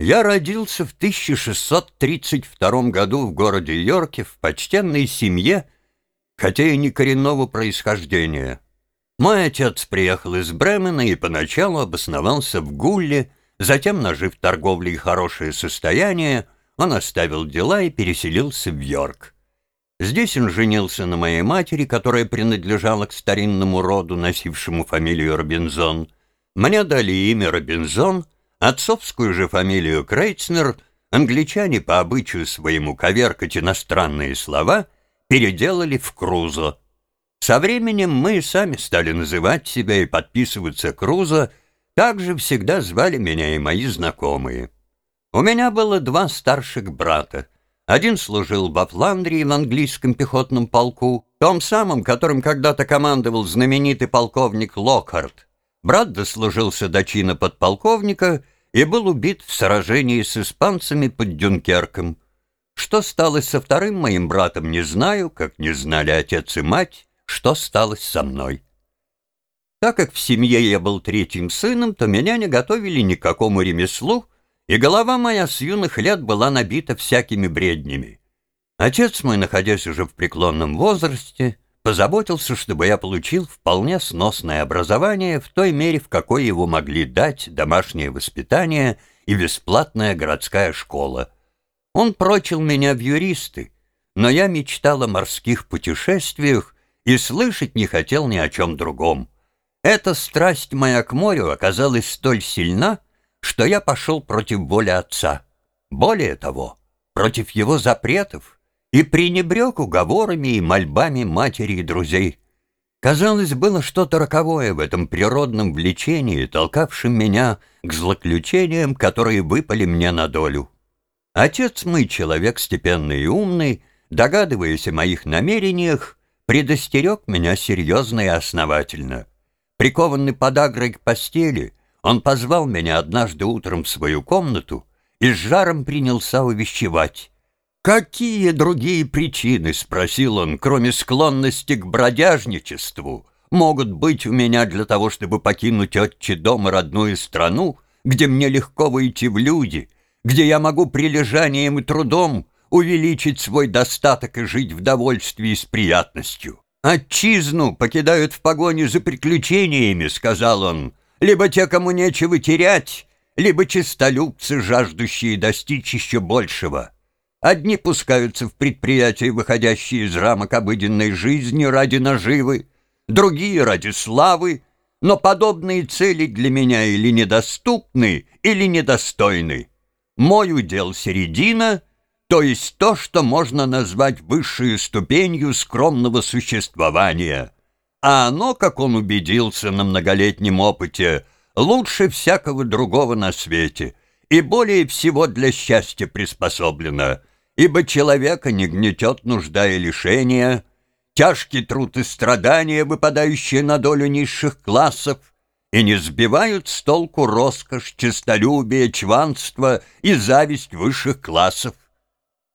Я родился в 1632 году в городе Йорке в почтенной семье, хотя и не коренного происхождения. Мой отец приехал из Бремена и поначалу обосновался в Гулле, затем, нажив торговлей хорошее состояние, он оставил дела и переселился в Йорк. Здесь он женился на моей матери, которая принадлежала к старинному роду, носившему фамилию Робинзон. Мне дали имя Робинзон — Отцовскую же фамилию Крейцнер англичане по обычаю своему коверкать иностранные слова переделали в Крузо. Со временем мы сами стали называть себя и подписываться Крузо, также всегда звали меня и мои знакомые. У меня было два старших брата. Один служил во Фландрии в английском пехотном полку, том самом, которым когда-то командовал знаменитый полковник Локхарт. Брат дослужился до чина подполковника и был убит в сражении с испанцами под Дюнкерком. Что стало со вторым моим братом, не знаю, как не знали отец и мать, что стало со мной. Так как в семье я был третьим сыном, то меня не готовили ни к какому ремеслу, и голова моя с юных лет была набита всякими бреднями. Отец мой, находясь уже в преклонном возрасте, позаботился, чтобы я получил вполне сносное образование в той мере, в какой его могли дать домашнее воспитание и бесплатная городская школа. Он прочил меня в юристы, но я мечтал о морских путешествиях и слышать не хотел ни о чем другом. Эта страсть моя к морю оказалась столь сильна, что я пошел против воли отца. Более того, против его запретов — и пренебрег уговорами и мольбами матери и друзей. Казалось, было что-то роковое в этом природном влечении, толкавшем меня к злоключениям, которые выпали мне на долю. Отец мой, человек степенный и умный, догадываясь о моих намерениях, предостерег меня серьезно и основательно. Прикованный подагрой к постели, он позвал меня однажды утром в свою комнату и с жаром принялся увещевать. «Какие другие причины, — спросил он, — кроме склонности к бродяжничеству, могут быть у меня для того, чтобы покинуть отче дом и родную страну, где мне легко выйти в люди, где я могу прилежанием и трудом увеличить свой достаток и жить в довольстве и с приятностью? Отчизну покидают в погоне за приключениями, — сказал он, — либо те, кому нечего терять, либо честолюбцы, жаждущие достичь еще большего». Одни пускаются в предприятия, выходящие из рамок обыденной жизни ради наживы, другие ради славы, но подобные цели для меня или недоступны, или недостойны. Мой удел середина, то есть то, что можно назвать высшей ступенью скромного существования. А оно, как он убедился на многолетнем опыте, лучше всякого другого на свете и более всего для счастья приспособлено — ибо человека не гнетет нужда и лишения, тяжкий труд и страдания, выпадающие на долю низших классов, и не сбивают с толку роскошь, честолюбие, чванство и зависть высших классов.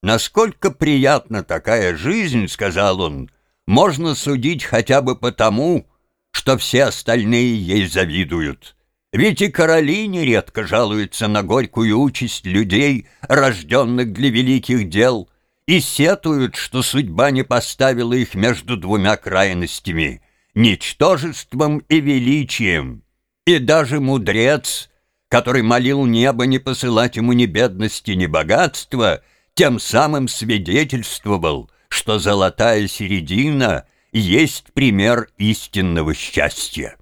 «Насколько приятна такая жизнь, — сказал он, — можно судить хотя бы потому, что все остальные ей завидуют». Ведь и короли нередко жалуются на горькую участь людей, рожденных для великих дел, и сетуют, что судьба не поставила их между двумя крайностями — ничтожеством и величием. И даже мудрец, который молил небо не посылать ему ни бедности, ни богатства, тем самым свидетельствовал, что золотая середина есть пример истинного счастья.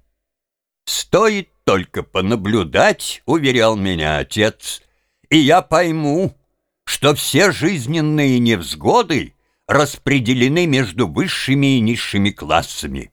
Стоит только понаблюдать, — уверял меня отец, — и я пойму, что все жизненные невзгоды распределены между высшими и низшими классами,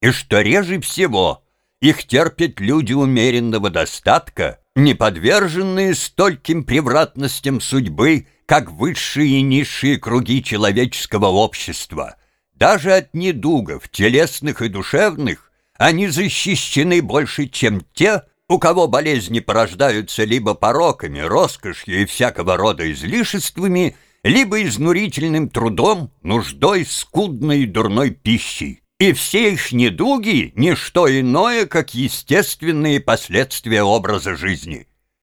и что реже всего их терпят люди умеренного достатка, не подверженные стольким превратностям судьбы, как высшие и низшие круги человеческого общества. Даже от недугов, телесных и душевных, они защищены больше, чем те, у кого болезни порождаются либо пороками, роскошью и всякого рода излишествами, либо изнурительным трудом, нуждой, скудной и дурной пищей. И все их недуги — ничто иное, как естественные последствия образа жизни.